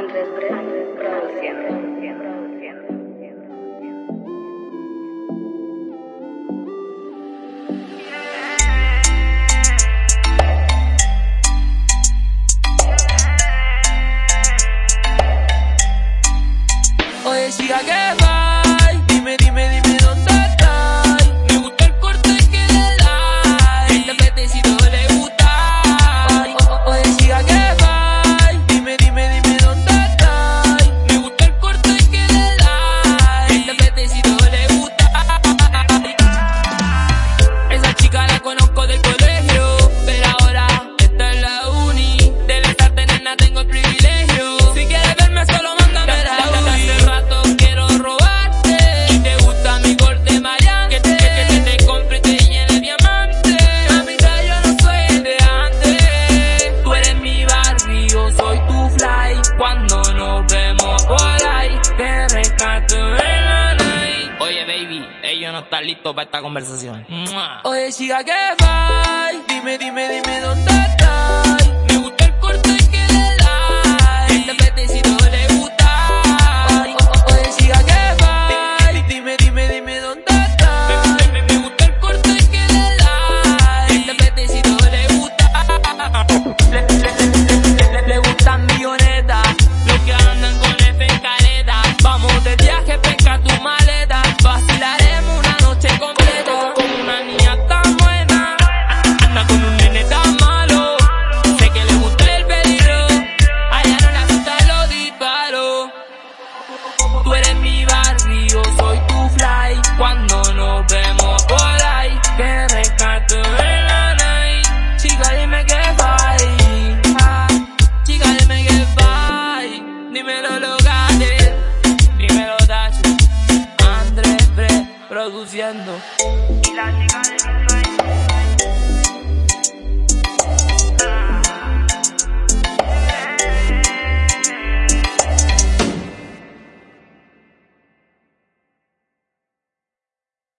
Andrés produciendo. Hoy guerra. no está listo para esta conversación. Oye, chica, ¿qué va? Dime, dime, dime. produciendo. Y la chica de...